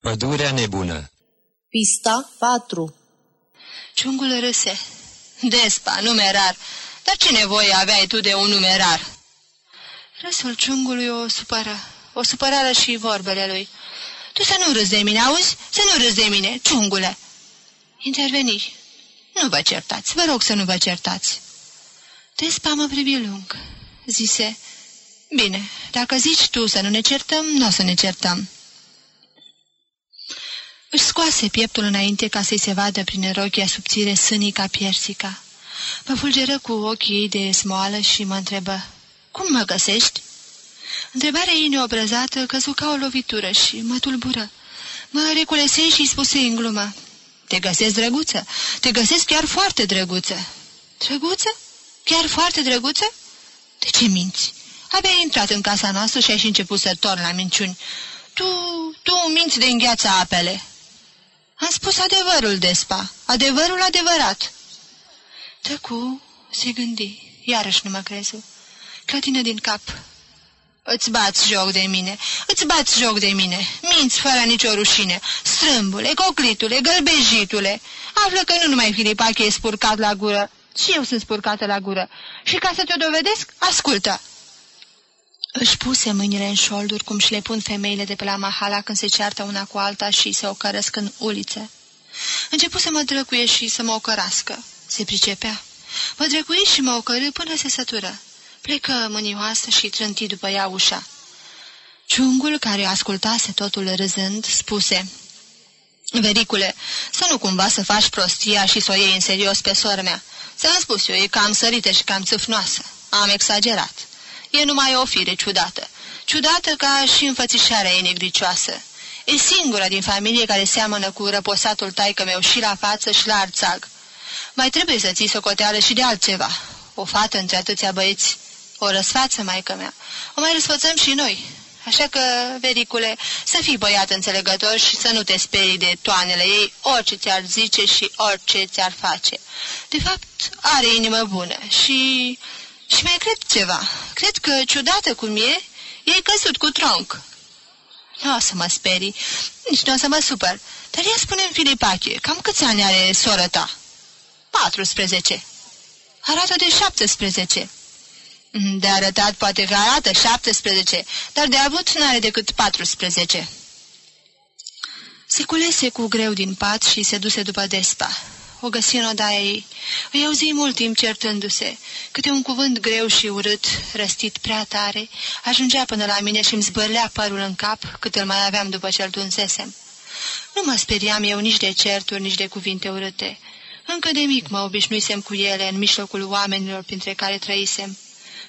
Pădurea nebună Pista 4 Ciungul râse. Despa, numerar. Dar ce nevoie aveai tu de un numerar? Râsul ciungului o supără. O supărare și vorbele lui. Tu să nu râzi de mine, auzi? Să nu râzi de mine, ciungule. Interveni. Nu vă certați, vă rog să nu vă certați. Despa mă privi lung. Zise, bine, dacă zici tu să nu ne certăm, nu o să ne certăm. Își scoase pieptul înainte ca să-i se vadă prin rochia subțire sânii ca piersica. Mă fulgeră cu ochii ei de smoală și mă întrebă, Cum mă găsești?" Întrebarea ei neobrăzată căzu ca o lovitură și mă tulbură. Mă reculesei și spuse în glumă, Te găsesc drăguță, te găsesc chiar foarte drăguță." Drăguță? Chiar foarte drăguță?" De ce minți? Abia ai intrat în casa noastră și ai și început să torni la minciuni. Tu, tu minți de îngheața apele." Am spus adevărul, Despa, adevărul adevărat." Tăcu, se gândi, iarăși nu mă crezu. Clătină din cap. Îți bați joc de mine, îți bați joc de mine, minți fără nicio rușine, strâmbule, coclitule, gălbejitule. Află că nu numai Filipache e spurcat la gură, și eu sunt spurcată la gură. Și ca să te-o dovedesc, ascultă. Își puse mâinile în șolduri, cum și le pun femeile de pe la mahala când se ceartă una cu alta și se ocărăsc în ulițe. Începu să mă drăcuie și să mă ocărască. Se pricepea. Mă drăcui și mă ocărâ până se sătură. Plecă mânioasă și trânti după ea ușa. Ciungul, care ascultase totul râzând, spuse Vericule, să nu cumva să faci prostia și să o iei în serios pe sora mea. Ți-am spus eu, e cam sărită și cam țâfnoasă. Am exagerat. E numai o fire ciudată. Ciudată ca și înfățișarea ei negricioasă. E singura din familie care seamănă cu răposatul taică meu și la față și la arțag. Mai trebuie să ții socoteală și de altceva. O fată între atâția băieți. O răsfață, maică mea. O mai răsfățăm și noi. Așa că, vericule, să fii băiat înțelegător și să nu te sperii de toanele ei, orice ți-ar zice și orice ți-ar face. De fapt, are inimă bună și și mai cred ceva. Cred că, ciudată cum e, e căzut cu tronc. Nu o să mă sperii, nici nu o să mă supăr. Dar ia spune-mi, Filipache, cam câți ani are soră ta? 14. Arată de 17. De arătat poate că arată 17, dar de avut n-are decât 14. Se culese cu greu din pat și se duse după despa o găsi în odaia ei. Îi auzi mult timp certându-se. Câte un cuvânt greu și urât, răstit prea tare, ajungea până la mine și îmi zbărlea părul în cap cât îl mai aveam după ce-l tunsesem. Nu mă speriam eu nici de certuri, nici de cuvinte urâte. Încă de mic mă obișnuisem cu ele în mijlocul oamenilor printre care trăisem.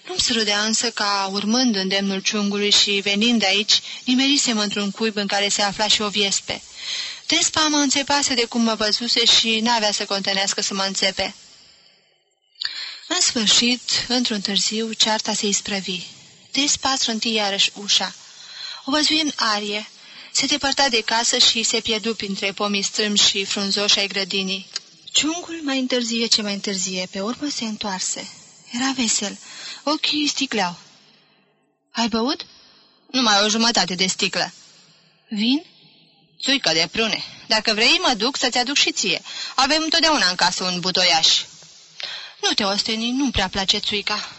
Nu-mi sărudea însă ca, urmând îndemnul ciungului și venind aici, nimerisem într-un cuib în care se afla și o viespe. Despa mă înțepase de cum mă văzuse și n-avea să contenească să mă înțepe. În sfârșit, într-un târziu, cearta se isprăvi. Despa trânti iarăși ușa. O văzui în arie. Se depărta de casă și se pierdu printre pomii strâmbi și frunzoși ai grădinii. Ciungul mai întârzie ce mai întârzie, pe urmă se întoarse. Era vesel. Ochii sticleau. Ai băut? Numai o jumătate de sticlă. Vin? Țuică de prune. Dacă vrei, mă duc să-ți aduc și ție. Avem întotdeauna în casă un butoiaș. Nu te osteni, nu-mi prea place țuica.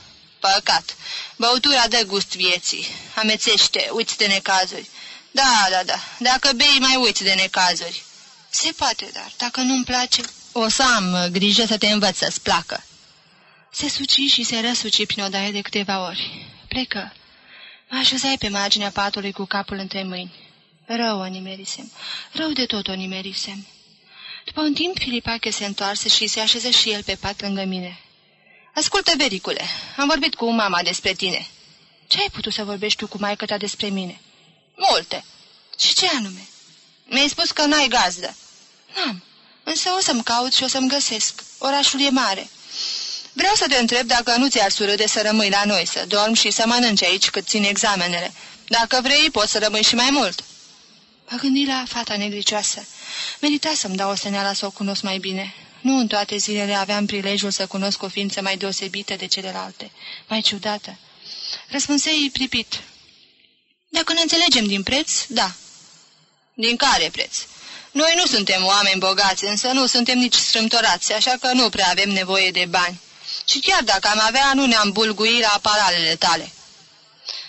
Păcat. Băutura dă gust vieții. Amețește, uiți de necazuri. Da, da, da. Dacă bei, mai uiți de necazuri. Se poate, dar dacă nu-mi place... O să am grijă să te învăț să-ți placă. Se suci și se răsuci prin odaie de câteva ori. Plecă. Mă așezai pe marginea patului cu capul între mâini. Rău o nimerisem. Rău de tot o nimerisem. După un timp, Filipache se întoarse și se așeză și el pe pat lângă mine. Ascultă, vericule, am vorbit cu mama despre tine." Ce ai putut să vorbești tu cu maică ta despre mine?" Multe." Și ce anume?" Mi-ai spus că n-ai gazdă." N-am, însă o să-mi caut și o să-mi găsesc. Orașul e mare." Vreau să te întreb dacă nu ți-ar surâde să rămâi la noi, să dormi și să mănânci aici cât țin examenele. Dacă vrei, poți să rămâi și mai mult." Mă gândi la fata negricioasă. Merita să-mi dau o seneală să o cunosc mai bine. Nu în toate zilele aveam prilejul să cunosc o ființă mai deosebită de celelalte, mai ciudată. Răspunsei pripit. Dacă ne înțelegem din preț, da. Din care preț? Noi nu suntem oameni bogați, însă nu suntem nici strâmtorați, așa că nu prea avem nevoie de bani. Și chiar dacă am avea, nu ne-am bulgui la paralele tale."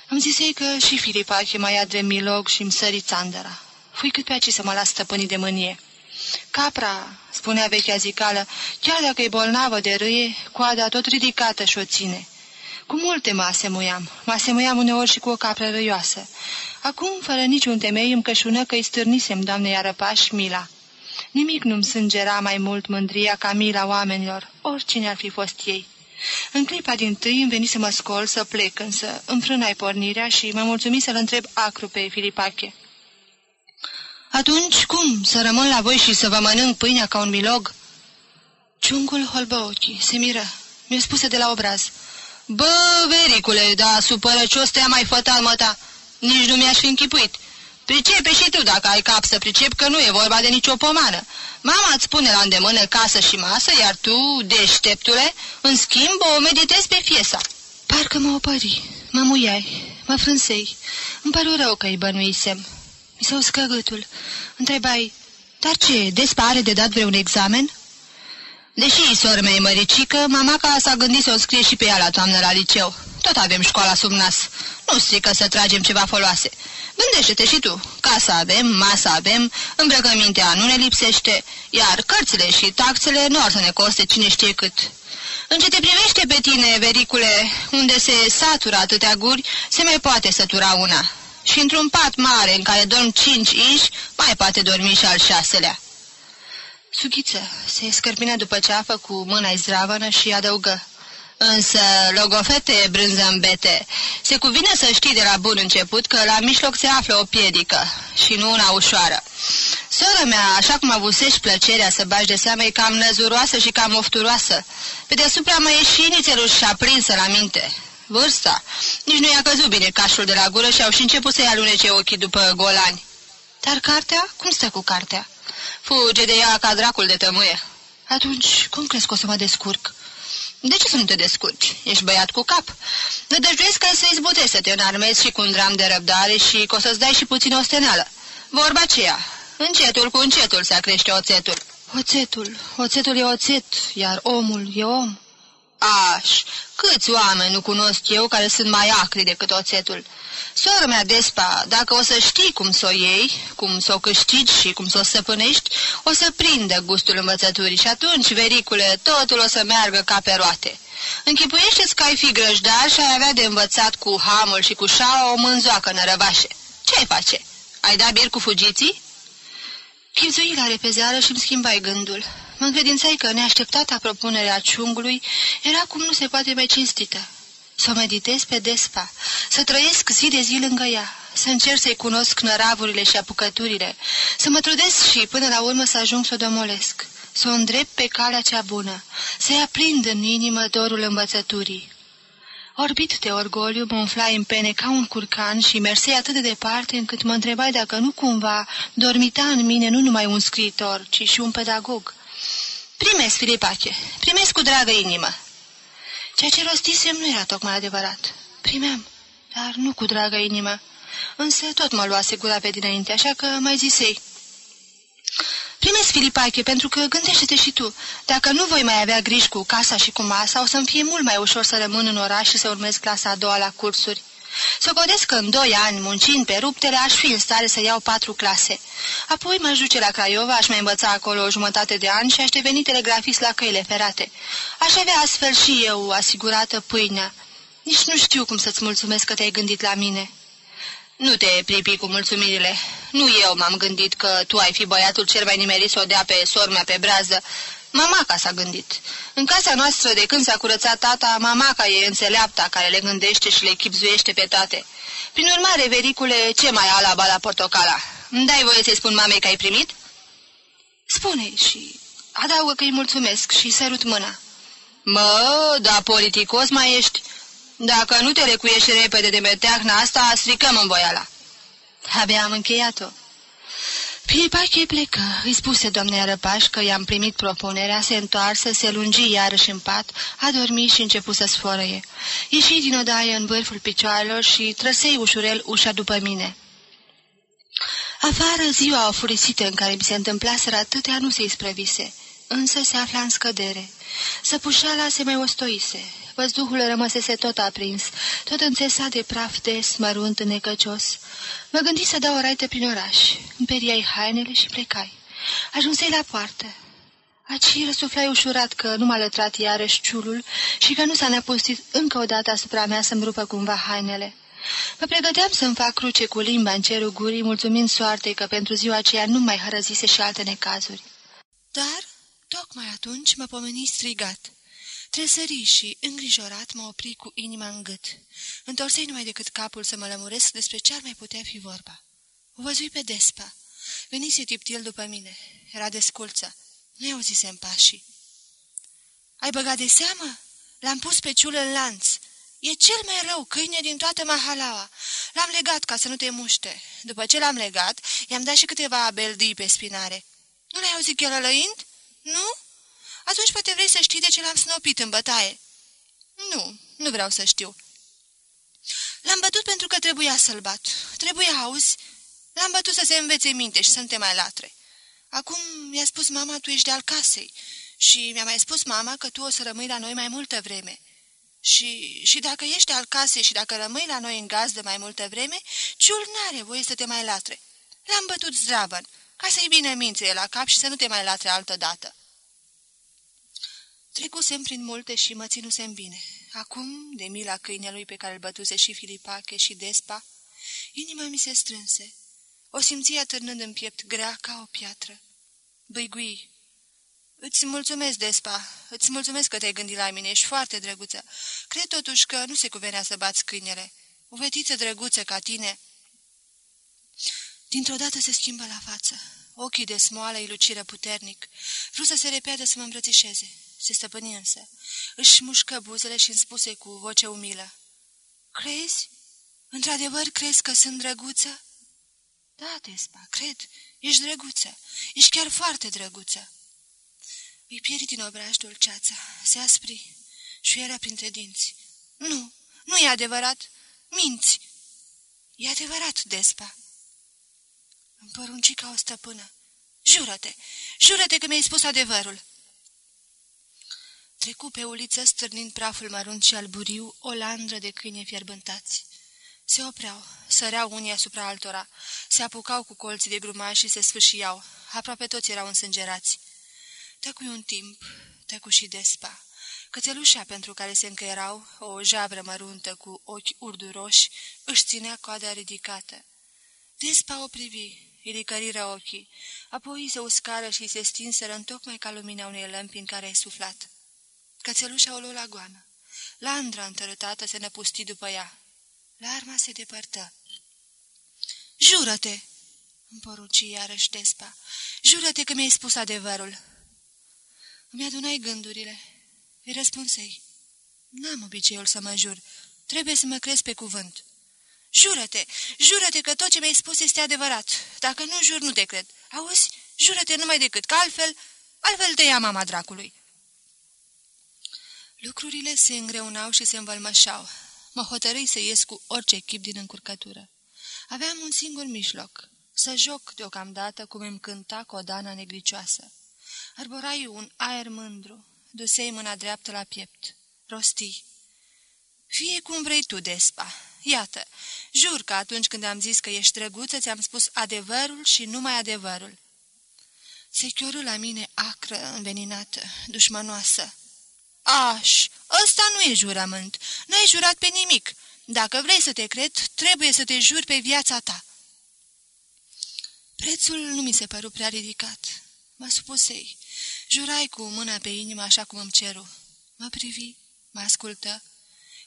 Îmi zisei că și Filipache mai ia milog și-mi sări țandăra. Fui cât pe aici să mă las stăpânii de mânie. Capra, spunea vechea zicală, chiar dacă e bolnavă de râie, coada tot ridicată și o ține. Cu multe mă asemuiam. Mă asemuiam uneori și cu o capră răioasă. Acum, fără niciun temei, îmi cășună că îi stârnisem doamnei arăpaș mila. Nimic nu-mi sângera mai mult mândria ca mila oamenilor, oricine ar fi fost ei. În clipa din tâi îmi veni să mă scol, să plec, însă împrânai pornirea și mă mulțumi să-l întreb acru pe Filipache. Atunci, cum, să rămân la voi și să vă mănânc pâinea ca un milog?" Ciungul holbă ochii, se miră. Mi-a spuse de la obraz. Bă, vericule, da supărăcios te-a mai fătat, măta. Nici nu mi-aș fi închipuit. Pricepe și tu dacă ai cap să pricep că nu e vorba de nicio pomană. Mama îți pune la îndemână casă și masă, iar tu, deșteptule, în schimb o meditezi pe fiesa. Parcă mă opări, mă muiai, mă frânsei. Îmi păru rău că-i bănuisem. Mi s-a uscă gâtul. Întrebai, dar ce, despa are de dat vreun examen? Deși sora mea e măricică, mamaca s-a gândit să o scrie și pe ea la toamnă la liceu. Tot avem școala sub nas. Nu strică să tragem ceva foloase. Gândește-te și tu. Casa avem, masa avem, îmbrăcămintea nu ne lipsește, iar cărțile și taxele nu ar să ne coste cine știe cât. În ce te privește pe tine, vericule, unde se satură atâtea guri, se mai poate sătura una. Și într-un pat mare în care dorm cinci inși, mai poate dormi și al șaselea. Sughiță se scărpină după ceafă cu mâna zdravănă și adăugă. Însă, logofete brânzămbete, se cuvine să știi de la bun început că la mijloc se află o piedică și nu una ușoară. Sora mea, așa cum avusești plăcerea să bagi de seamă, e cam năzuroasă și cam ofturoasă. Pe deasupra mai e și nițelul și aprinsă la minte. Vârsta. Nici nu i-a căzut bine cașul de la gură și au și început să-i alunece ochii după golani. Dar cartea? Cum stă cu cartea? Fuge de ea ca dracul de tămâie. Atunci, cum crezi că o să mă descurc? De ce să nu te descurci? Ești băiat cu cap. Nădăjduiesc ca să izbutești să te înarmezi și cu un dram de răbdare și că o să-ți dai și puțin osteneală. Vorba aceea. Încetul cu încetul se crește oțetul. Oțetul. Oțetul e oțet, iar omul e om. Aș, câți oameni nu cunosc eu care sunt mai acri decât oțetul? Sora mea, Despa, dacă o să știi cum să o iei, cum să o câștigi și cum să o săpânești, o să prindă gustul învățăturii și atunci, vericule, totul o să meargă ca pe roate. Închipuiește-ți că ai fi grăjdar și ai avea de învățat cu hamul și cu șaua o mânzoacă nărăvașe. Ce ai face? Ai da bir cu fugiții? Chipzui la repezeară și-mi schimbai gândul. Mă încredințai că neașteptata propunerea ciungului era cum nu se poate mai cinstită. Să o meditez pe despa, să trăiesc zi de zi lângă ea, să încerc să-i cunosc năravurile și apucăturile, să mă trudesc și până la urmă să ajung să o domolesc, să o îndrept pe calea cea bună, să-i aprind în inimă dorul învățăturii. Orbit de orgoliu, mă umfla în pene ca un curcan și mersei atât de departe încât mă întrebai dacă nu cumva dormita în mine nu numai un scriitor, ci și un pedagog. Primesc, Filipache, primesc cu dragă inimă. Ceea ce rostisem nu era tocmai adevărat. Primeam, dar nu cu dragă inimă. Însă tot mă luase gura pe dinainte, așa că mai zisei. Primesc, Filipache, pentru că gândește-te și tu. Dacă nu voi mai avea griji cu casa și cu masa, o să-mi fie mult mai ușor să rămân în oraș și să urmez clasa a doua la cursuri. Să gândesc că în doi ani, muncind pe ruptele, aș fi în stare să iau patru clase. Apoi mă duce la Craiova, aș mai învăța acolo o jumătate de ani și aș deveni telegrafist la căile ferate. Aș avea astfel și eu asigurată pâinea. Nici nu știu cum să-ți mulțumesc că te-ai gândit la mine." Nu te pripi cu mulțumirile. Nu eu m-am gândit că tu ai fi băiatul cel mai nimerit să o dea pe sormea pe brază. Mamaca s-a gândit. În casa noastră, de când s-a curățat tata, mamaca e înțeleapta care le gândește și le chipzuiește pe toate. Prin urmare, vericule, ce mai alaba la portocala? Îmi dai voie să-i spun mamei că ai primit? spune și adaugă că îi mulțumesc și sărut mâna. Mă, da politicos mai ești. Dacă nu te recuiești repede de meteahna asta, stricăm în voiala. Abia am încheiat-o. Filipache plecă, îi spuse doamnei Arăpaș că i-am primit propunerea, se întoarse, se lungi iarăși în pat, a dormit și începu să sforăie. Ieși din odaie în vârful picioarelor și trăsei ușurel ușa după mine. Afară ziua ofurisită în care mi se întâmplaseră atâtea nu se isprăvise, însă se afla în scădere. Săpușala se mai ostoise, văzduhul rămăsese tot aprins, tot înțesat de praf des, mărunt, necăcios. Mă gândi să dau o raită prin oraș, împeriai hainele și plecai. Ajunsei la poartă. Aci răsuflai ușurat că nu m-a lătrat iarăși ciulul și că nu s-a năpustit încă o dată asupra mea să-mi rupă cumva hainele. Mă pregăteam să-mi fac cruce cu limba în cerul gurii, mulțumind soartei că pentru ziua aceea nu mai hărăzise și alte necazuri. Dar, tocmai atunci, mă pomeni strigat. Tresări și, îngrijorat, mă opri cu inima în gât. Întorsei numai decât capul să mă lămuresc despre ce ar mai putea fi vorba. O văzui pe despa. Venise tiptil după mine. Era desculță. Nu i auzisem pașii. Ai băgat de seamă? L-am pus pe ciul în lanț. E cel mai rău câine din toată mahalaua. L-am legat ca să nu te muște. După ce l-am legat, i-am dat și câteva abeldii pe spinare. Nu l-ai auzit chelălăind? Nu? Atunci poate vrei să știi de ce l-am snopit în bătaie. Nu, nu vreau să știu. L-am bătut pentru că trebuia să-l bat. Trebuia, auzi? L-am bătut să se învețe minte și să nu te mai latre. Acum mi-a spus mama, tu ești de al casei. Și mi-a mai spus mama că tu o să rămâi la noi mai multă vreme. Și, și dacă ești al casei și dacă rămâi la noi în gazdă mai multă vreme, ciul n-are voie să te mai latre. L-am bătut zdravăn, ca să-i bine mințe la cap și să nu te mai latre altă dată. Trecusem prin multe și mă ținusem bine. Acum, de mila câinelui pe care îl bătuse și Filipache și Despa, inima mi se strânse. O simția atârnând în piept grea ca o piatră. Băigui, îți mulțumesc, Despa, îți mulțumesc că te-ai gândit la mine, ești foarte drăguță. Cred totuși că nu se cuvenea să bați câinele. O fetiță drăguță ca tine... Dintr-o dată se schimbă la față. Ochii de smoală îi luciră puternic. Vreau să se repede să mă îmbrățișeze. Se stăpâni însă. Își mușcă buzele și îmi spuse cu voce umilă. Crezi? Într-adevăr crezi că sunt drăguță? Da, Despa, cred. Ești drăguță. Ești chiar foarte drăguță. Îi pieri din obraj dulceața. Se aspri și era printre dinți. Nu, nu e adevărat. Minți. E adevărat, Despa. Îmi porunci ca o stăpână. Jură-te, jură-te că mi-ai spus adevărul. Trecu pe uliță stârnind praful mărunt și alburiu o landră de câini fierbântați. Se opreau, săreau unii asupra altora, se apucau cu colții de grumaj și se sfâșiau. Aproape toți erau însângerați. Tăcui un timp, tăcu și despa. Cățelușa pentru care se încăierau, o jabră măruntă cu ochi urduroși, își ținea coada ridicată. Despa o privi, îi licăriră ochii, apoi se uscară și se stinseră în tocmai ca lumina unei lămpi în care ai suflat. Cățelușa o luă la goană. Landra întărătată se năpusti după ea. Larma se depărtă. Jură-te!" îmi poruci iarăși despa. Jură-te că mi-ai spus adevărul!" Îmi adunai gândurile. Îi răspunsei. N-am obiceiul să mă jur. Trebuie să mă crezi pe cuvânt." Jură-te! Jură-te că tot ce mi-ai spus este adevărat. Dacă nu jur, nu te cred. Auzi? Jură-te numai decât, că altfel, altfel te ia mama dracului." Lucrurile se îngreunau și se învălmășau. Mă hotărâi să ies cu orice chip din încurcătură. Aveam un singur mijloc, să joc deocamdată cum îmi cânta codana negricioasă. Arborai un aer mândru, dusei mâna dreaptă la piept, rosti. Fie cum vrei tu, Despa, iată, jur că atunci când am zis că ești drăguță, ți-am spus adevărul și numai adevărul. Se chioră la mine acră, înveninată, dușmanoasă. Aș, ăsta nu e jurământ. Nu ai jurat pe nimic. Dacă vrei să te cred, trebuie să te juri pe viața ta." Prețul nu mi se păru prea ridicat. Mă supusei. Jurai cu mâna pe inimă așa cum îmi ceru. Mă privi, mă ascultă.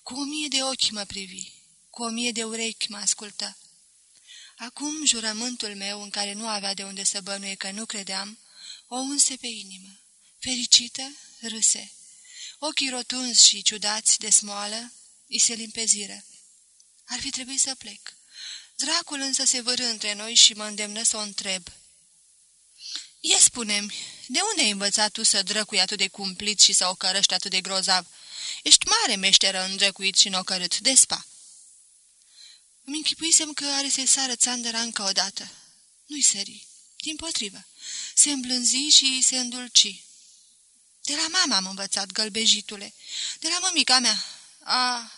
Cu o mie de ochi mă privi. Cu o mie de urechi mă ascultă. Acum jurământul meu, în care nu avea de unde să bănuie că nu credeam, o unse pe inimă. Fericită, râse. Ochii rotunzi și ciudați de smoală îi se limpeziră. Ar fi trebuit să plec. Dracul însă se vără între noi și mă îndemnă să o întreb. Ia spune-mi, de unde ai învățat tu să drăcui atât de cumplit și să o cărăști atât de grozav? Ești mare meșteră în drăcuit și în ocărât, despa. Îmi închipuisem că are să-i sară țandăra încă o dată. Nu-i sări, din potrivă. Se îmblânzi și se îndulci. De la mama am învățat, gălbejitule. De la mămica mea. A,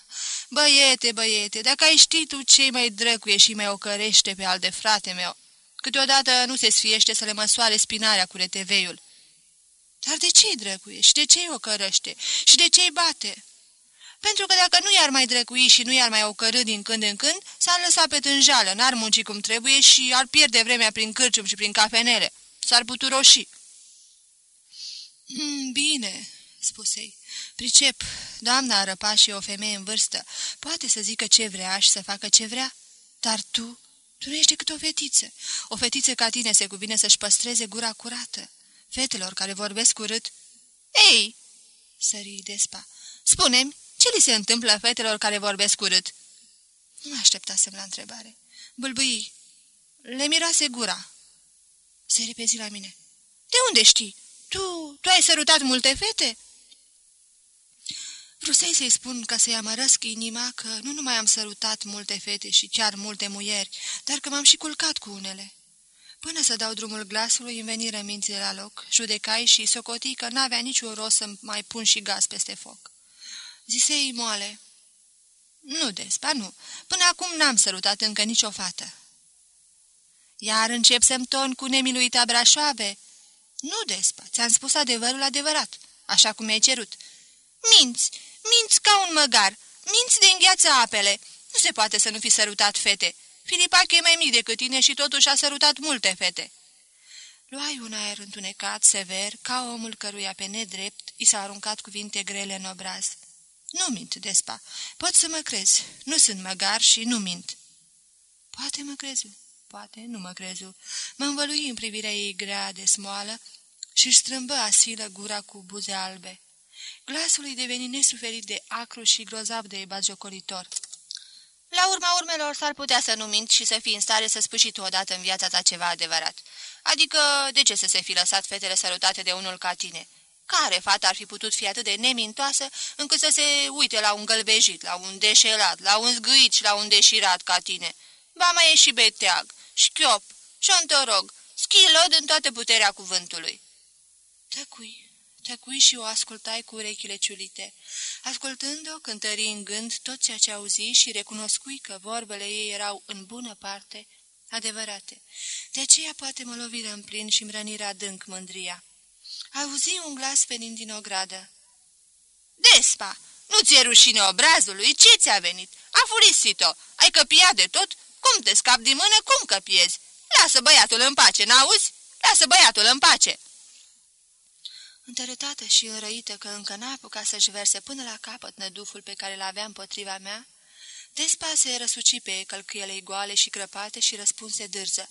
băiete, băiete, dacă ai ști tu ce mai drăcuie și mai ocărește pe al de frate meu, câteodată nu se sfiește să le măsoare spinarea cu reteveiul. Dar de ce-i drăcuie și de ce-i ocărăște și de ce-i bate? Pentru că dacă nu i-ar mai drăcui și nu i-ar mai ocărâ din când în când, s-ar lăsa pe tânjală, n-ar munci cum trebuie și ar pierde vremea prin cârcium și prin cafenele. S-ar puturoși. Mm, bine, spuse-i. Pricep, doamna răpa și o femeie în vârstă. Poate să zică ce vrea și să facă ce vrea. Dar tu, tu nu ești decât o fetiță. O fetiță ca tine se cuvine să-și păstreze gura curată. Fetelor care vorbesc urât. Ei, sări despa, spune-mi, ce li se întâmplă fetelor care vorbesc urât? Nu mă așteptasem la întrebare. Bâlbâi, le miroase gura. Se repezi la mine. De unde știi? Tu, tu ai sărutat multe fete?" Vrusei să-i spun ca să-i amărăsc inima că nu numai am sărutat multe fete și chiar multe muieri, dar că m-am și culcat cu unele. Până să dau drumul glasului, îmi veniră mințile la loc, judecai și socotii că n-avea niciun rost să mai pun și gaz peste foc. Zisei moale. Nu, Despa, nu. Până acum n-am sărutat încă nicio fată. Iar încep să-mi ton cu nemiluita Brașoabe?" Nu, Despa, ți-am spus adevărul adevărat, așa cum mi-ai cerut." Minți, minți ca un măgar, minți de îngheață apele. Nu se poate să nu fi sărutat fete. Filipache e mai mic decât tine și totuși a sărutat multe fete." Luai un aer întunecat, sever, ca omul căruia pe nedrept i s-au aruncat cuvinte grele în obraz. Nu mint, Despa. Pot să mă crezi. Nu sunt măgar și nu mint." Poate mă crezi poate, nu mă crezu. Mă învălui în privirea ei grea de smoală și strâmbă asilă gura cu buze albe. Glasul îi deveni nesuferit de acru și grozav de bagiocoritor. La urma urmelor s-ar putea să nu mint și să fii în stare să spui și tu odată în viața ta ceva adevărat. Adică, de ce să se fi lăsat fetele sărutate de unul ca tine? Care fată ar fi putut fi atât de nemintoasă încât să se uite la un gălbejit, la un deșelat, la un zgâit și la un deșirat ca tine? Ba mai e și beteag șchiop, șontorog, schilod în toată puterea cuvântului. Tăcui, tăcui și o ascultai cu urechile ciulite. Ascultând-o, cântări în gând tot ceea ce auzi și recunoscui că vorbele ei erau în bună parte adevărate. De aceea poate mă loviră în plin și-mi răniră adânc mândria. Auzi un glas venind din ogradă. Despa, nu ți-e rușine obrazului? Ce ți-a venit? A furisit-o. Ai căpiat de tot? Cum te scapi din mână, cum căpiezi? Lasă băiatul în pace, n-auzi? Lasă băiatul în pace!" Întărătată și înrăită că încă n-a apucat să-și verse până la capăt năduful pe care l-avea împotriva mea, Despa se răsuci pe călcâielei goale și crăpate și răspunse dârză.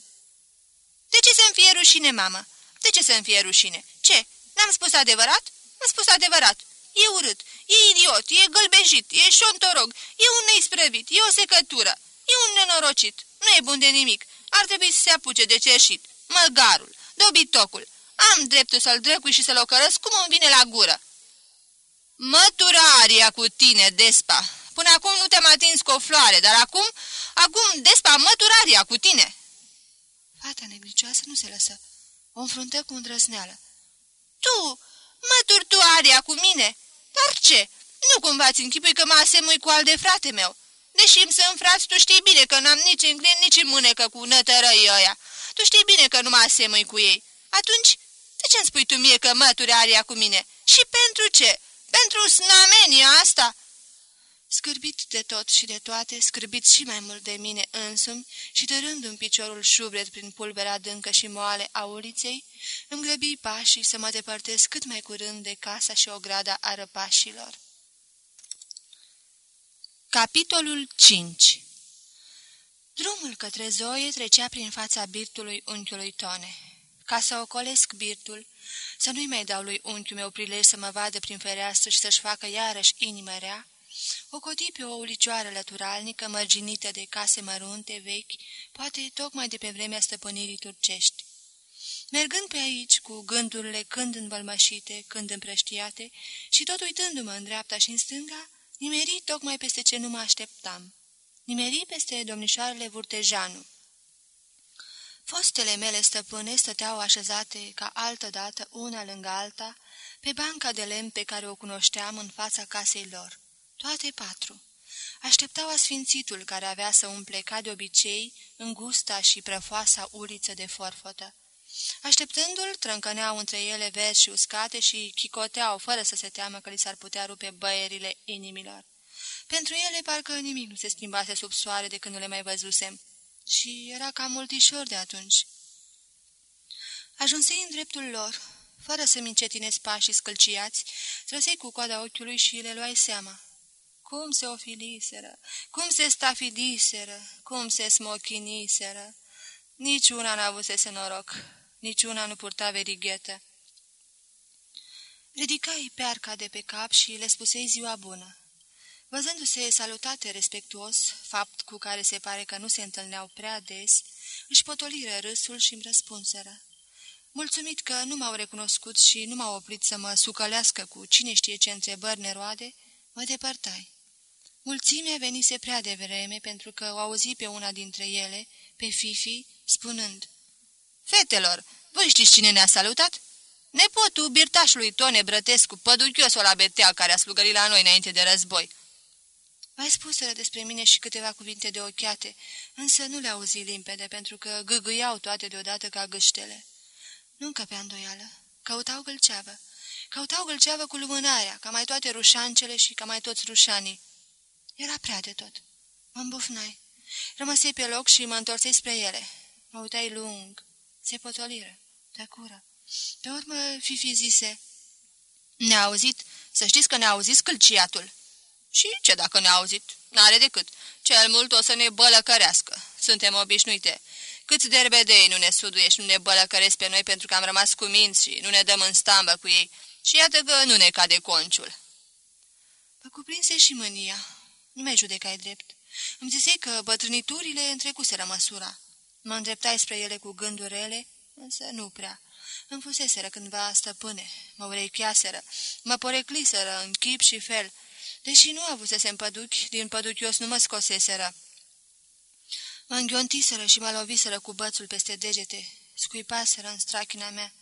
De ce să-mi fie rușine, mamă? De ce să-mi fie rușine? Ce? N-am spus adevărat? Am spus adevărat. E urât, e idiot, e gălbejit, e șontorog, e un neisprăvit, e o secătură. E un nenorocit, nu e bun de nimic. Ar trebui să se apuce de cerșit. Măgarul, dobitocul. Am dreptul să-l drăcui și să-l ocărăsc cum îmi vine la gură. Măturaria cu tine, Despa. Până acum nu te-am atins cu o floare, dar acum, acum, Despa, măturaria cu tine. Fata negricioasă nu se lăsă. O înfruntă cu îndrăsneală. Tu, mătur tu aria cu mine? Dar ce? Nu cumva ți închipui că mă asemui cu al de frate meu? Deși îmi sunt frați, tu știi bine că n-am nici în client, nici în mânecă cu nătărăii ăia. Tu știi bine că nu mă asemui cu ei. Atunci, de ce îmi spui tu mie că mături aria cu mine? Și pentru ce? Pentru snamenia asta?" Scârbit de tot și de toate, scârbit și mai mult de mine însumi și tărând un piciorul șubret prin pulbera adâncă și moale a uliței, îmi grăbi pașii să mă depărtez cât mai curând de casa și ograda a răpașilor. Capitolul 5 Drumul către Zoe trecea prin fața birtului unchiului Tone. Ca să ocolesc birtul, să nu-i mai dau lui unchiul meu prilej să mă vadă prin fereastră și să-și facă iarăși inimă rea, o coti pe o ulicioară lăturalnică mărginită de case mărunte, vechi, poate tocmai de pe vremea stăpânirii turcești. Mergând pe aici, cu gândurile când învălmășite, când împrăștiate, și tot uitându-mă în dreapta și în stânga, Nimeri tocmai peste ce nu mă așteptam. Nimeri peste domnișoarele Vurtejanu. Fostele mele stăpâne stăteau așezate ca altădată una lângă alta pe banca de lemn pe care o cunoșteam în fața casei lor. Toate patru. Așteptau asfințitul care avea să umple ca de obicei îngusta și prăfoasa uliță de forfotă. Așteptându-l, trâncăneau între ele verzi și uscate și chicoteau fără să se teamă că li s-ar putea rupe băierile inimilor. Pentru ele parcă nimic nu se schimbase sub soare de când nu le mai văzusem și era cam multișor de atunci. Ajunsei în dreptul lor, fără să-mi încetinezi pașii scălciați, trăsei cu coada ochiului și le luai seama. Cum se ofiliseră, cum se stafidiseră, cum se smochiniseră. Niciuna n-avusese noroc, niciuna nu purta verighetă. Ridicai pe arca de pe cap și le spusei ziua bună. Văzându-se salutate respectuos, fapt cu care se pare că nu se întâlneau prea des, își potoliră râsul și îmi răspunseră. Mulțumit că nu m-au recunoscut și nu m-au oprit să mă sucălească cu cine știe ce întrebări neroade, mă depărtai. Mulțimea venise prea devreme pentru că o auzi pe una dintre ele, pe Fifi, spunând Fetelor, voi știți cine ne-a salutat?" Nepotul birtașului Tone Brătescu, păduchiosul la betea care a slugărit la noi înainte de război." Mai spuseră despre mine și câteva cuvinte de ochiate, însă nu le auzi limpede, pentru că gâgâiau toate deodată ca gâștele. Nu încăpea îndoială. Căutau gâlceavă. Căutau gâlceavă cu lumânarea, ca mai toate rușancele și ca mai toți rușanii. Era prea de tot. Mă îmbufnai. Rămăsei pe loc și mă întorsei spre ele. Mă uitai lung. Se potoliră. Tăcură. Pe urmă, Fifi zise... Ne-a auzit? Să știți că ne-a auzit scâlciatul. Și ce dacă ne-a auzit? N-are decât. Cel mult o să ne bălăcărească. Suntem obișnuite. Câți derbedei nu ne suduie și nu ne bălăcăresc pe noi pentru că am rămas cu minți și nu ne dăm în stambă cu ei. Și iată că nu ne cade conciul. Pă cuprinse și mânia. Nu mai judecai drept. Îmi zisei că bătrâniturile întrecuseră măsura. Mă îndreptai spre ele cu gânduri rele, însă nu prea. Îmi fuseseră cândva stăpâne, mă urechiaseră, mă porecliseră în chip și fel, deși nu avusesem păduchi, din păduchios nu mă scoseseră. Mă înghiontiseră și mă loviseră cu bățul peste degete, scuipaseră în strachina mea,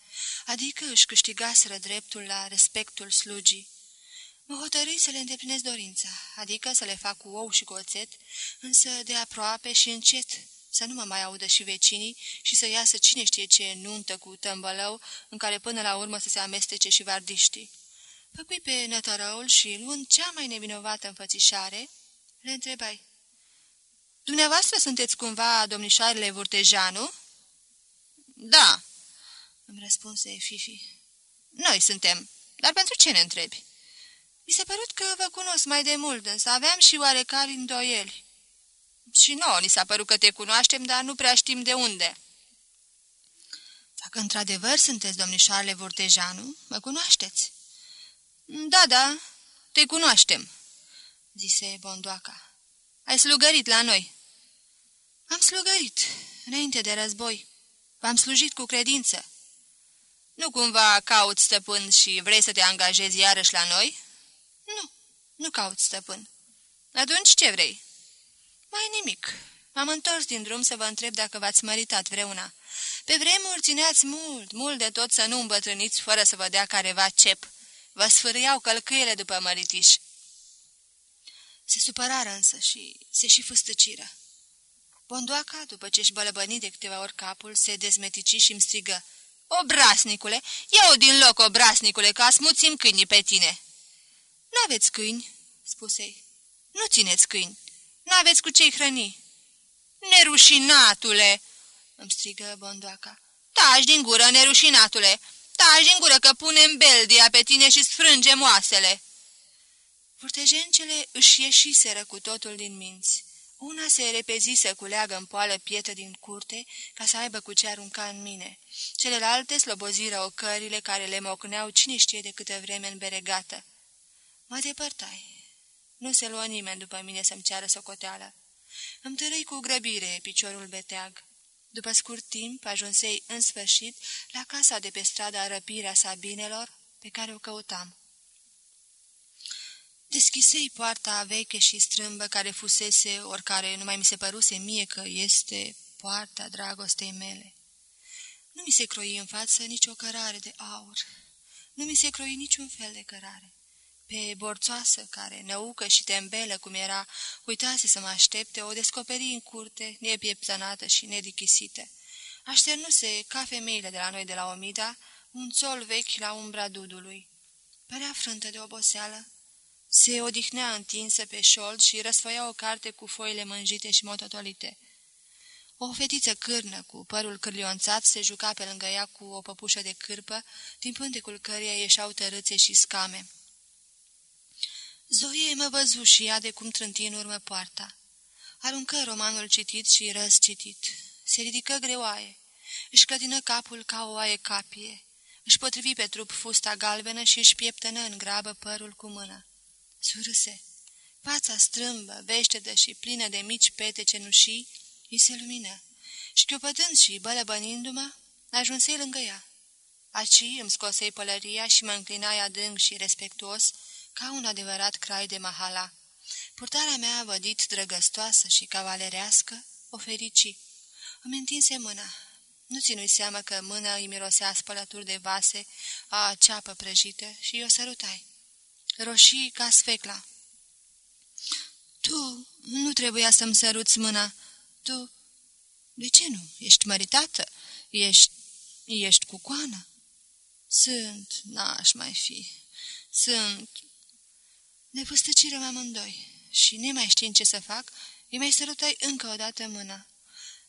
adică își câștigaseră dreptul la respectul slugii. Mă hotărâi să le îndeplinesc dorința, adică să le fac cu ou și goțet, însă de aproape și încet, să nu mă mai audă și vecinii și să iasă cine știe ce nuntă cu tămbălău, în care până la urmă să se amestece și vardiștii. Făcui pe nătărăul și, luând cea mai nevinovată înfățișare, le întrebai. Dumneavoastră sunteți cumva domnișoarele Vurtejanu?" Da," îmi răspunse Fifi. Noi suntem, dar pentru ce ne întrebi?" Mi s-a părut că vă cunosc mai de mult, însă aveam și oarecare îndoieli." Și nouă ni s-a părut că te cunoaștem, dar nu prea știm de unde." Dacă într-adevăr sunteți domnișoarele Vurtejanu, mă cunoașteți." Da, da, te cunoaștem," zise Bondoaca. Ai slugărit la noi." Am slugărit, înainte de război. V-am slujit cu credință." Nu cumva cauți stăpân și vrei să te angajezi iarăși la noi?" Nu, nu caut stăpân." Atunci ce vrei?" Mai nimic. M-am întors din drum să vă întreb dacă v-ați măritat vreuna. Pe vremuri țineați mult, mult de tot să nu îmbătrâniți fără să vă dea careva cep. Vă sfârâiau călcâiele după măritiș." Se supărară însă și se și fustăciră. Bondoaca, după ce-și bălăbăni de câteva ori capul, se dezmetici și îmi strigă. Obrasnicule, ia-o din loc, obrasnicule, că asmuțim câinii pe tine." N-aveți câini," spuse-i. Nu țineți câini. N-aveți cu ce-i hrăni." Nerușinatule!" îmi strigă Bondoaca. Taci din gură, nerușinatule! Taci din gură că punem beldia pe tine și sfrângem oasele!" Vârtejencele își ieșiseră cu totul din minți. Una se repezi să culeagă în poală pietă din curte ca să aibă cu ce arunca în mine. Celelalte sloboziră ocările care le mocneau cine știe de câte vreme în beregată. Mă depărtai. Nu se luă nimeni după mine să-mi ceară socoteală. Îmi tărâi cu grăbire piciorul beteag. După scurt timp ajunsei în sfârșit la casa de pe strada Răpirea Sabinelor pe care o căutam. Deschisei poarta veche și strâmbă care fusese, oricare nu mai mi se păruse mie că este poarta dragostei mele. Nu mi se croi în față nicio cărare de aur. Nu mi se croi niciun fel de cărare. Pe borțoasă, care năucă și tembelă cum era, uitase să mă aștepte, o descoperi în curte, nepiepțănată și nedichisită. Așternuse, ca femeile de la noi de la Omida, un țol vechi la umbra dudului. Părea frântă de oboseală. Se odihnea întinsă pe șold și răsfăia o carte cu foile mânjite și mototolite. O fetiță cârnă cu părul cârlionțat se juca pe lângă ea cu o păpușă de cârpă, din pântecul căreia ieșeau tărâțe și scame. Zoie mă văzu și ea de cum trânti în urmă poarta. Aruncă romanul citit și răscitit. Se ridică greoaie. Își clătină capul ca o oaie capie. Își potrivi pe trup fusta galbenă și își pieptănă în grabă părul cu mână. Surâse. Fața strâmbă, veștedă și plină de mici pete cenușii, îi se lumină. Șchiopătând și bălăbănindu-mă, ajunsei lângă ea. Aci îmi scosei pălăria și mă înclinai adânc și respectuos, ca un adevărat crai de mahala. Purtarea mea vădit drăgăstoasă și cavalerească o ferici. Îmi întinse mâna. Nu ținui seama că mâna îi mirosea spălături de vase, a ceapă prăjită și o sărutai. Roșii ca sfecla. Tu nu trebuia să-mi săruți mâna. Tu... De ce nu? Ești măritată? Ești... ești cu coană? Sunt, n-aș mai fi. Sunt... Ne vâstăcirăm amândoi și, nemai știind ce să fac, îi mai sărutai încă o dată mâna.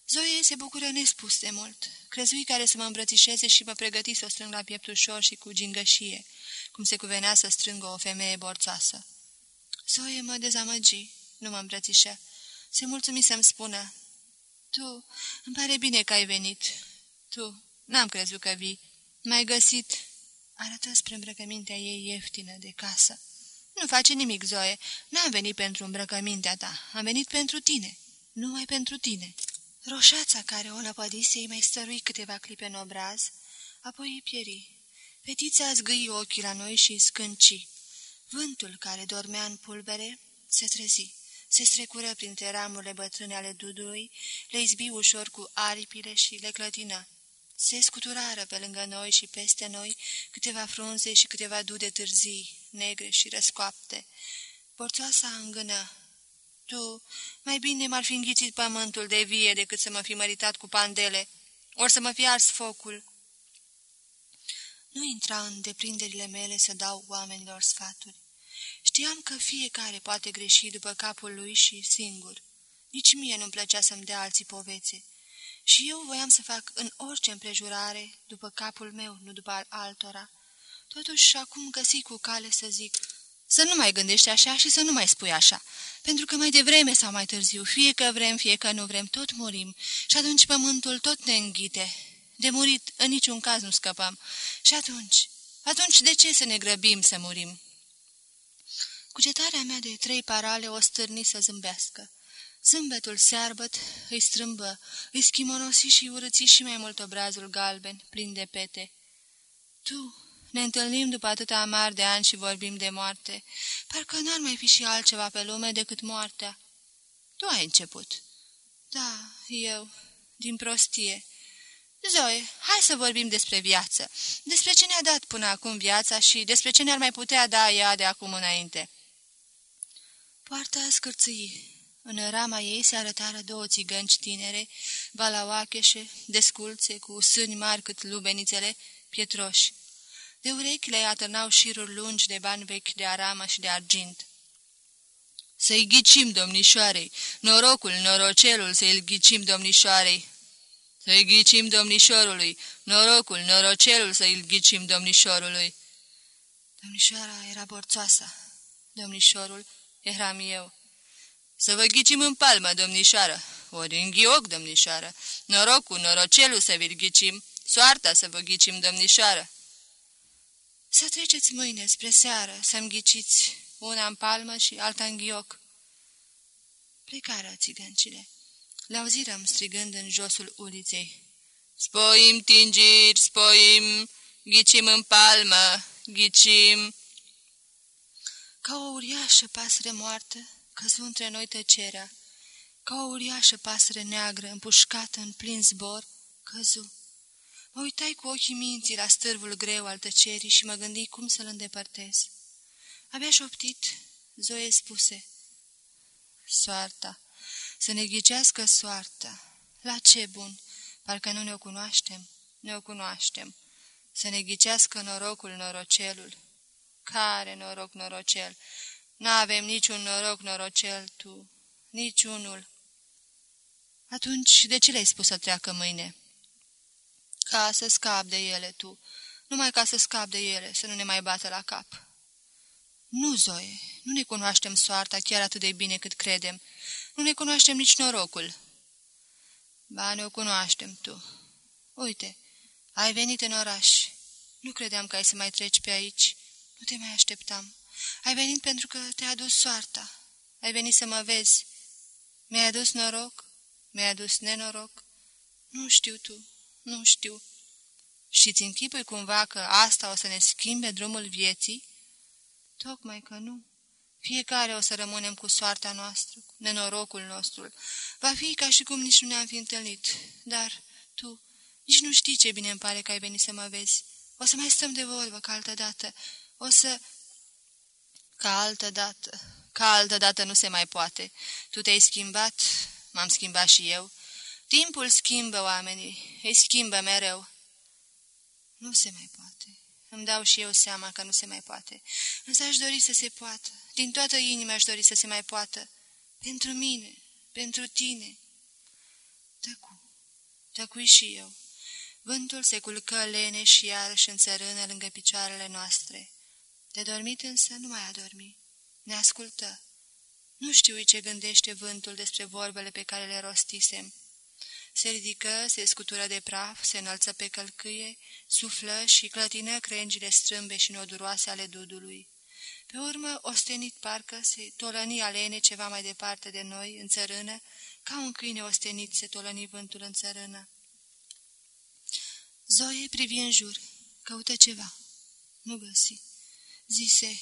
Zoe se bucură nespus de mult. Crezui care să mă îmbrățișeze și mă pregăti să o strâng la piept ușor și cu gingășie, cum se cuvenea să strângă o femeie borțoasă. Zoe mă dezamăgi, nu mă îmbrățișă. Se mulțumi să-mi spună, Tu, îmi pare bine că ai venit. Tu, n-am crezut că vii. M-ai găsit." Arătă spre îmbrăcămintea ei ieftină de casă. Nu face nimic, Zoe. N-am venit pentru îmbrăcămintea ta. Am venit pentru tine. Numai pentru tine." Roșața care o lăpădise îi mai stărui câteva clipe în obraz, apoi îi pieri. Fetița zgâi ochii la noi și scânci. Vântul care dormea în pulbere se trezi. Se strecură printre ramurile bătrâne ale dudului, le izbi ușor cu aripile și le clătină. Se scuturară pe lângă noi și peste noi câteva frunze și câteva dude târzii, negre și răscoapte. Porțoasa îngână. Tu, mai bine m-ar fi înghițit pământul de vie decât să mă fi măritat cu pandele, ori să mă fi ars focul. Nu intra în deprinderile mele să dau oamenilor sfaturi. Știam că fiecare poate greși după capul lui și singur. Nici mie nu-mi plăcea să-mi dea alții povețe. Și eu voiam să fac în orice împrejurare după capul meu, nu după al altora. Totuși, acum găsi cu cale să zic, să nu mai gândești așa și să nu mai spui așa, pentru că mai devreme sau mai târziu, fie că vrem, fie că nu vrem, tot murim și atunci pământul tot ne înghite. De murit, în niciun caz nu scăpăm. Și atunci, atunci de ce să ne grăbim să murim? Cugetarea mea de trei parale o stârni să zâmbească. Zâmbetul searbăt îi strâmbă, îi schimonosi și urăți și mai mult obrazul galben, plin de pete. Tu, ne întâlnim după atâta amar de ani și vorbim de moarte. Parcă n-ar mai fi și altceva pe lume decât moartea. Tu ai început. Da, eu, din prostie. Zoe, hai să vorbim despre viață, despre ce ne-a dat până acum viața și despre ce ne-ar mai putea da ea de acum înainte. Poarta scârțâi. În rama ei se arătară două țigănci tinere, balauacheșe, desculțe, cu sâni mari cât lubenițele, pietroși. De urechi le atârnau șiruri lungi de bani vechi de aramă și de argint. Să-i ghicim, domnișoarei, norocul, norocelul, să-i ghicim, domnișoarei. Să-i ghicim domnișorului, norocul, norocelul, să-i ghicim domnișorului. Domnișoara era borțoasă, domnișorul eram eu. Să vă ghicim în palmă, domnișoară, ori în ghioc, domnișoară, norocul, norocelul să vi ghicim, soarta să vă ghicim, domnișoară. Să treceți mâine spre seară, să-mi ghiciți una în palmă și alta în ghioc. Plecară țigăncile. Le-auzirăm strigând în josul uliței. Spoim, tingiri, spoim, ghicim în palmă, ghicim. Ca o uriașă pasăre moartă, căzu între noi tăcerea. Ca o uriașă pasăre neagră, împușcată în plin zbor, căzu. Mă uitai cu ochii minții la stârvul greu al tăcerii și mă gândi cum să-l îndepărtez. Abia șoptit, Zoe spuse, Soarta, să ne ghicească soarta. La ce bun? Parcă nu ne-o cunoaștem. Ne-o cunoaștem. Să ne ghicească norocul norocelul. Care noroc norocel? N-avem niciun noroc norocel tu, niciunul. Atunci, de ce le-ai spus să treacă mâine? Ca să scap de ele tu, numai ca să scap de ele, să nu ne mai bată la cap. Nu, Zoe, nu ne cunoaștem soarta chiar atât de bine cât credem. Nu ne cunoaștem nici norocul. Ba, ne-o cunoaștem tu. Uite, ai venit în oraș. Nu credeam că ai să mai treci pe aici. Nu te mai așteptam. Ai venit pentru că te-a adus soarta. Ai venit să mă vezi. Mi-ai adus noroc? Mi-ai adus nenoroc? Nu știu tu, nu știu. Și-ți închipui cumva că asta o să ne schimbe drumul vieții? Tocmai că nu. Fiecare o să rămânem cu soarta noastră, cu nenorocul nostru. Va fi ca și cum nici nu ne-am fi întâlnit. Dar tu nici nu știi ce bine îmi pare că ai venit să mă vezi. O să mai stăm de vorbă ca altă dată. O să... Ca altă dată. Ca altă dată nu se mai poate. Tu te-ai schimbat, m-am schimbat și eu. Timpul schimbă oamenii, îi schimbă mereu. Nu se mai poate. Îmi dau și eu seama că nu se mai poate. Însă aș dori să se poată. Din toată inima aș dori să se mai poată. Pentru mine, pentru tine. Tăcu, tăcui și eu. Vântul se culcă lene și iarăși în țărână lângă picioarele noastre. De dormit însă nu mai adormi. Ne ascultă. Nu știu ce gândește vântul despre vorbele pe care le rostisem. Se ridică, se scutură de praf, se înălță pe călcâie, suflă și clătină crengile strâmbe și noduroase ale dudului. Pe urmă, ostenit parcă, se tolăni alene ceva mai departe de noi, în țărână, ca un câine ostenit se tolăni vântul în țărână. Zoe privi în jur, căută ceva. Nu găsi. Zise,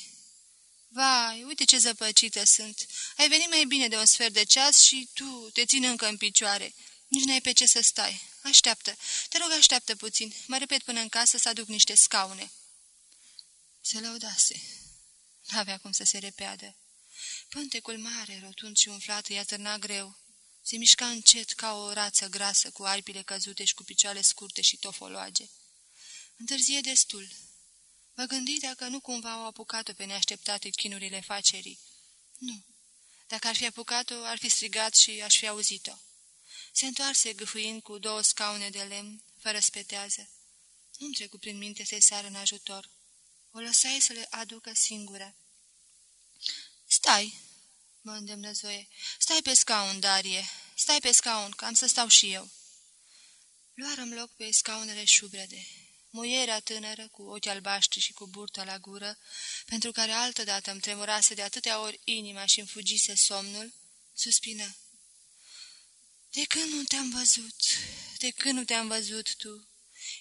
Vai, uite ce zăpăcită sunt! Ai venit mai bine de un sfert de ceas și tu te țin încă în picioare. Nici n-ai pe ce să stai. Așteaptă. Te rog, așteaptă puțin. Mă repet până în casă să aduc niște scaune." Se lăudase. N-avea cum să se repeadă. Pântecul mare, rotund și umflat, îi atârna greu. Se mișca încet ca o rață grasă, cu aripile căzute și cu picioare scurte și tofoloage. Întârzie destul. Mă gândi dacă nu cumva au apucat-o pe neașteptate chinurile facerii. Nu. Dacă ar fi apucat-o, ar fi strigat și aș fi auzit-o. Se întoarse gâfâind cu două scaune de lemn, fără spetează. Nu-mi trecu prin minte să-i sară în ajutor. O lăsai să le aducă singură. Stai, mă îndemnă Zoe. Stai pe scaun, Darie. Stai pe scaun, că am să stau și eu. Luarăm loc pe scaunele șubrede. Muierea tânără, cu ochi albaștri și cu burtă la gură, pentru care altădată îmi tremurase de atâtea ori inima și îmi fugise somnul, suspină. De când nu te-am văzut? De când nu te-am văzut tu?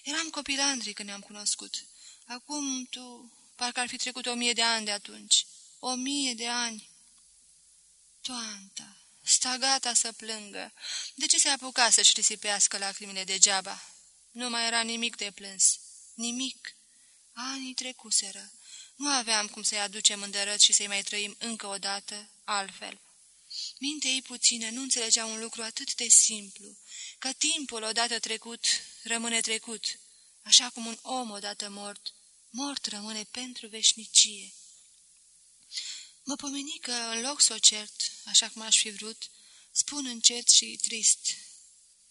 Eram copilandri când ne-am cunoscut. Acum tu, parcă ar fi trecut o mie de ani de atunci. O mie de ani. Toanta, sta gata să plângă. De ce se apuca să-și risipească lacrimile degeaba? Nu mai era nimic de plâns. Nimic. Anii trecuseră. Nu aveam cum să-i aducem îndărăt și să-i mai trăim încă o dată altfel. Mintea ei puțină nu înțelegea un lucru atât de simplu, că timpul odată trecut rămâne trecut, așa cum un om odată mort, mort rămâne pentru veșnicie. Mă pomeni că, în loc să o cert, așa cum aș fi vrut, spun încet și trist.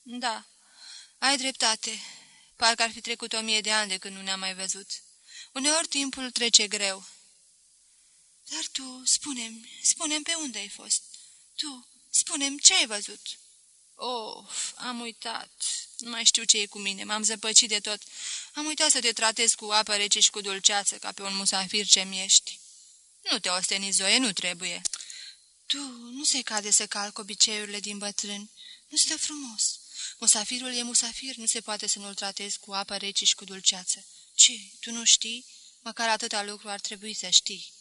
Da, ai dreptate, parcă ar fi trecut o mie de ani de când nu ne-am mai văzut. Uneori timpul trece greu. Dar tu, spune-mi, spune-mi pe unde ai fost. Tu, spunem ce ai văzut?" Of, am uitat. Nu mai știu ce e cu mine. M-am zăpăcit de tot. Am uitat să te tratez cu apă rece și cu dulceață, ca pe un musafir ce-mi ești. Nu te osteni, Zoe, nu trebuie." Tu, nu se cade să calc obiceiurile din bătrâni. Nu stă frumos. Musafirul e musafir, nu se poate să nu-l tratezi cu apă rece și cu dulceață. Ce, tu nu știi? Măcar atâta lucru ar trebui să știi."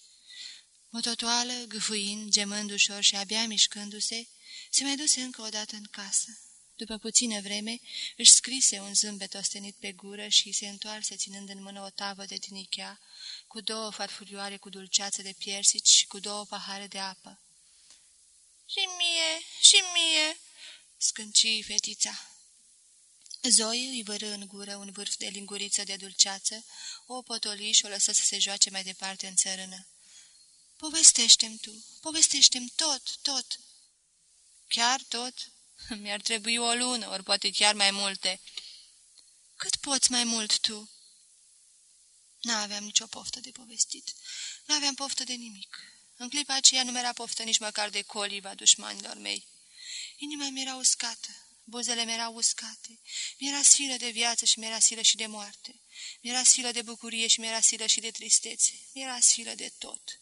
Mototoală, gâfâind, gemând ușor și abia mișcându-se, se mai duse încă o dată în casă. După puțină vreme, își scrise un zâmbet ostenit pe gură și se întoarse ținând în mână o tavă de tinichea, cu două farfurioare cu dulceață de piersici și cu două pahare de apă. Și mie, și mie!" scâncii fetița. Zoe îi vără în gură un vârf de linguriță de dulceață, o potoli și o lăsă să se joace mai departe în țărână. Povestește-mi tu, povestește-mi tot, tot." Chiar tot? Mi-ar trebui o lună, ori poate chiar mai multe." Cât poți mai mult tu?" N-aveam nicio poftă de povestit. N-aveam poftă de nimic. În clipa aceea nu mi-era poftă nici măcar de coliva dușmanilor mei. Inima mi-era uscată, buzele mi-erau uscate, mi-era sfilă de viață și mi-era silă și de moarte, mi-era sfilă de bucurie și mi-era silă și de tristețe, mi-era sfilă de tot.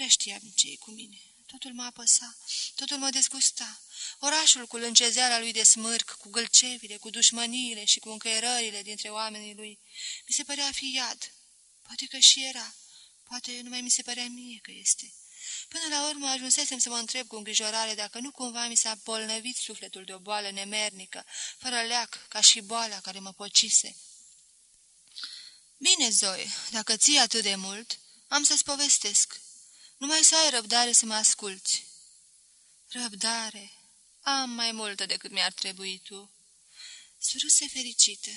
Nu prea știam ce cu mine. Totul mă apăsa, totul mă dezgusta. Orașul cu lâncezeala lui de smârc, cu gâlcevile, cu dușmăniile și cu încăierările dintre oamenii lui, mi se părea a fi iad. Poate că și era, poate numai mi se părea mie că este. Până la urmă ajunsesem să mă întreb cu îngrijorare dacă nu cumva mi s-a bolnăvit sufletul de o boală nemernică, fără leac, ca și boala care mă pocise. Bine, Zoe, dacă ții atât de mult, am să-ți povestesc. Numai să ai răbdare să mă asculți. Răbdare. Am mai multă decât mi-ar trebui tu. Surâse fericită.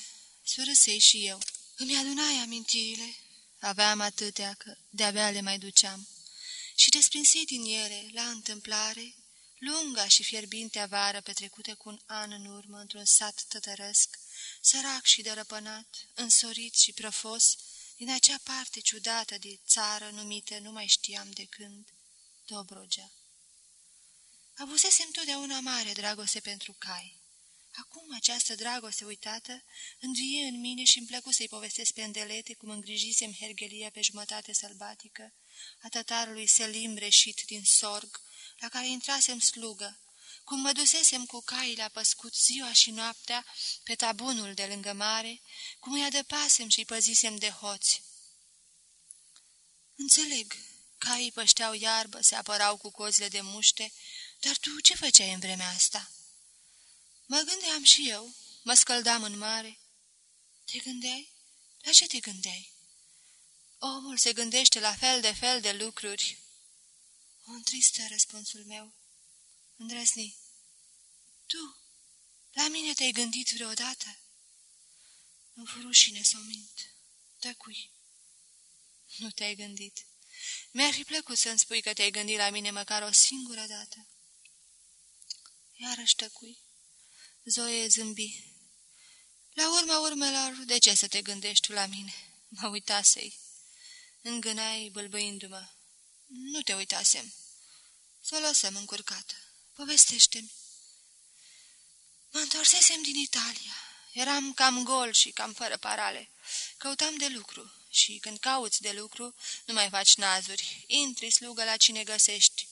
Surâsei și eu. Îmi adunai amintirile. Aveam atâtea că de-abia le mai duceam. Și desprinsei din ele, la întâmplare, lunga și fierbintea vară petrecută cu un an în urmă într-un sat tătărăsc, sărac și dărăpânat, însorit și prăfos, din acea parte ciudată de țară numită nu mai știam de când, Dobrogea. Avusesem totdeauna mare dragoste pentru cai. Acum această dragoste uitată învie în mine și îmi plăcu să-i povestesc pe îndelete cum îngrijisem hergelia pe jumătate sălbatică a tătarului Selim reșit din sorg, la care intrasem slugă, cum mă dusesem cu caii la păscut ziua și noaptea pe tabunul de lângă mare, cum îi adăpasem și-i păzisem de hoți. Înțeleg, caii pășteau iarbă, se apărau cu cozile de muște, dar tu ce făceai în vremea asta? Mă gândeam și eu, mă scăldam în mare. Te gândeai? La ce te gândeai? Omul se gândește la fel de fel de lucruri. O întristă răspunsul meu. Îndrăzni. Tu, la mine te-ai gândit vreodată? Nu fu rușine să o mint. Tăcui. Nu te-ai gândit. Mi-ar fi plăcut să-mi spui că te-ai gândit la mine măcar o singură dată. Iarăși tăcui. Zoe zâmbi. La urma urmelor, de ce să te gândești tu la mine? Mă uitasei. Îngânai bălbăindu-mă. Nu te uitasem. Să o lăsăm încurcată. Povestește-mi. Mă întorsesem din Italia. Eram cam gol și cam fără parale. Căutam de lucru și când cauți de lucru, nu mai faci nazuri. Intri slugă la cine găsești.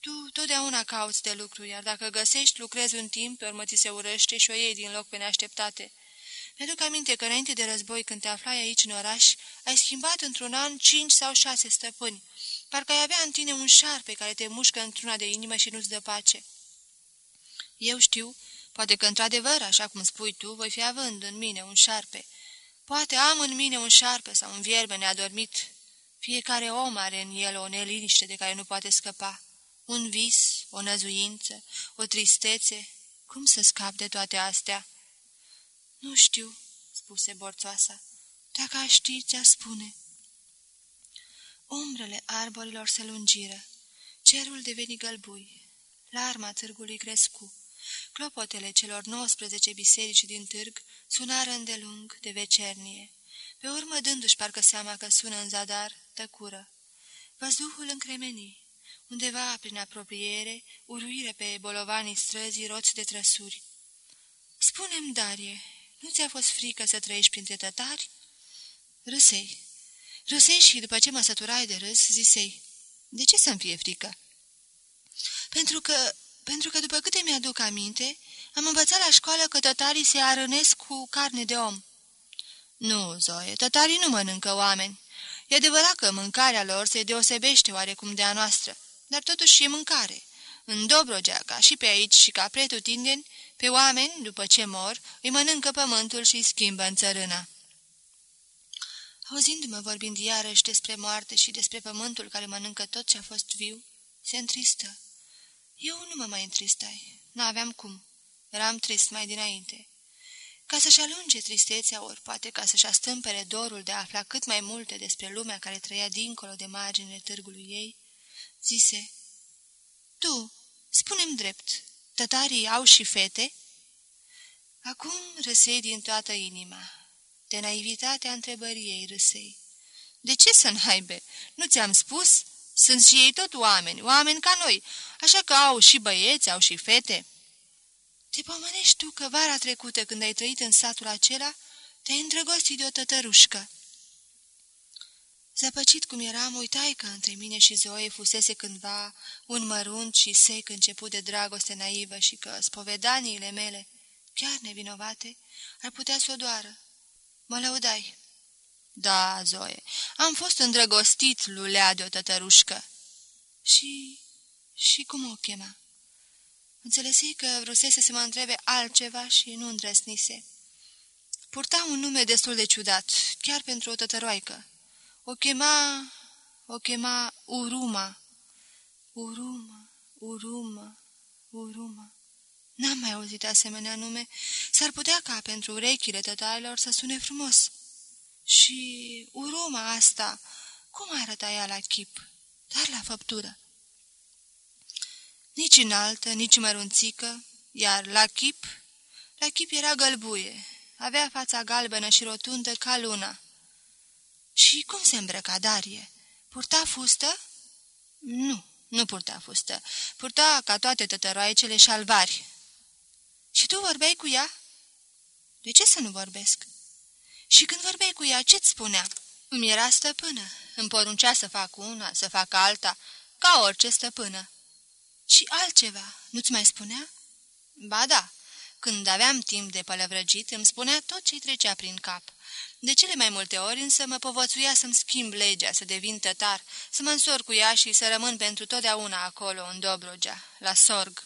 Tu totdeauna cauți de lucru, iar dacă găsești, lucrezi un timp, pe urmă ți se urăște și o iei din loc pe neașteptate. Mi-aduc aminte că înainte de război, când te aflai aici în oraș, ai schimbat într-un an cinci sau șase stăpâni. Parcă ai avea în tine un șarpe care te mușcă într-una de inimă și nu-ți dă pace. Eu știu, poate că într-adevăr, așa cum spui tu, voi fi având în mine un șarpe. Poate am în mine un șarpe sau un vierbe neadormit. Fiecare om are în el o neliniște de care nu poate scăpa. Un vis, o năzuință, o tristețe. Cum să scap de toate astea? Nu știu, spuse borțoasa. Dacă aș ști, ți-a spune. Umbrele arborilor se lungiră. Cerul deveni gălbui. Larma târgului crescu. Clopotele celor 19 biserici din târg sunară îndelung de vecernie. Pe urmă, dându-și parcă seama că sună în zadar, tăcură. Văzduhul încremeni. Undeva, prin apropiere, uruire pe bolovanii străzii roți de trăsuri. Spune-mi, Darie, nu ți-a fost frică să trăiești printre tătari?" Râsei. Râsei și, după ce mă săturai de râs, zisei, De ce să-mi fie frică?" Pentru că, pentru că, după câte mi-aduc aminte, am învățat la școală că tătarii se arănesc cu carne de om." Nu, Zoe, tătarii nu mănâncă oameni. E adevărat că mâncarea lor se deosebește oarecum de a noastră, dar totuși e mâncare. În Dobrogea, ca și pe aici și ca pretutindeni, pe oameni, după ce mor, îi mănâncă pământul și îi schimbă în țărână. Auzindu-mă vorbind iarăși despre moarte și despre pământul care mănâncă tot ce a fost viu, se întristă. Eu nu mă mai întristai. N-aveam cum. Eram trist mai dinainte. Ca să-și alunge tristețea, ori poate ca să-și astâmpere dorul de a afla cât mai multe despre lumea care trăia dincolo de marginile târgului ei, zise, Tu, spunem drept, tătarii au și fete?" Acum râsei din toată inima. De naivitatea întrebării ei râsei. De ce să n-aibe? Nu ți-am spus? Sunt și ei tot oameni, oameni ca noi, așa că au și băieți, au și fete." Te pomenești tu că vara trecută, când ai trăit în satul acela, te-ai îndrăgostit de o tătărușcă. Zăpăcit cum eram, uitai că între mine și Zoe fusese cândva un mărunt și sec început de dragoste naivă și că spovedaniile mele, chiar nevinovate, ar putea să o doară. Mă lăudai. Da, Zoe, am fost îndrăgostit, lulea de o tătărușcă. Și... și cum o chema? Înțelesi că vrusese să mă întrebe altceva și nu îndrăsnise. Purta un nume destul de ciudat, chiar pentru o tătăroaică. O chema... o chema Uruma. Uruma, Uruma, Uruma. N-am mai auzit asemenea nume. S-ar putea ca pentru urechile tătailor să sune frumos. Și Uruma asta, cum arăta ea la chip, dar la făptură? Nici înaltă, nici mărunțică, iar la chip, la chip era gălbuie, avea fața galbenă și rotundă ca luna. Și cum se îmbrăca Darie? Purta fustă? Nu, nu purta fustă. Purta ca toate tătăroaicele șalvari. Și tu vorbeai cu ea? De ce să nu vorbesc? Și când vorbeai cu ea, ce-ți spunea? Îmi era stăpână. Îmi poruncea să fac una, să fac alta, ca orice stăpână. Și altceva, nu-ți mai spunea? Ba da, când aveam timp de pălăvrăgit, îmi spunea tot ce-i trecea prin cap. De cele mai multe ori însă mă povățuia să-mi schimb legea, să devin tătar, să mă însor cu ea și să rămân pentru totdeauna acolo, în Dobrogea, la sorg.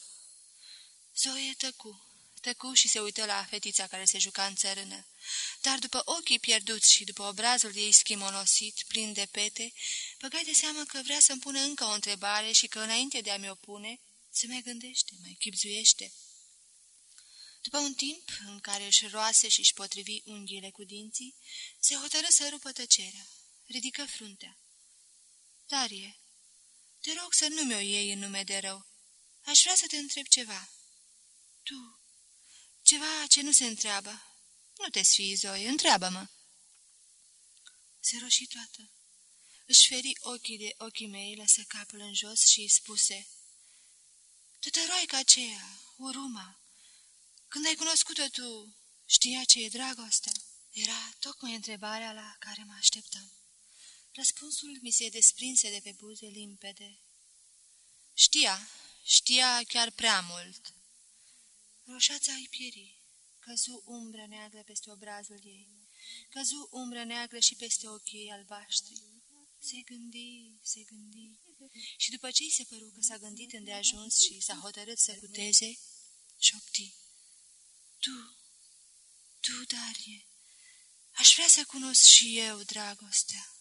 Zoe tăcu, tăcu și se uită la fetița care se juca în țărână. Dar după ochii pierduți și după obrazul ei schimonosit, plin de pete, băgai de seamă că vrea să-mi pună încă o întrebare și că înainte de a-mi o pune, se mai gândește, mai chipzuiește. După un timp în care își roase și își potrivi unghiile cu dinții, se hotără să rupă tăcerea. Ridică fruntea. Darie, te rog să nu mi-o iei în nume de rău. Aș vrea să te întreb ceva. Tu, ceva ce nu se întreabă, nu te sfii, Zoe, întreabă-mă. Se roși toată. Își feri ochii de ochii mei, lăsă capul în jos și îi spuse Tătăroaica aceea, uruma, când ai cunoscut-o tu, știa ce e dragostea? Era tocmai întrebarea la care mă așteptam. Răspunsul mi se desprinse de pe buze limpede. Știa, știa chiar prea mult. Roșața îi pieri. Căzu umbră neagră peste obrazul ei. Căzu umbră neagră și peste ochii ei albaștri. Se gândi, se gândi. Și după ce îi se păru că s-a gândit îndeajuns și s-a hotărât să cuteze, șopti. Tu, tu, Darie, aș vrea să cunosc și eu dragostea.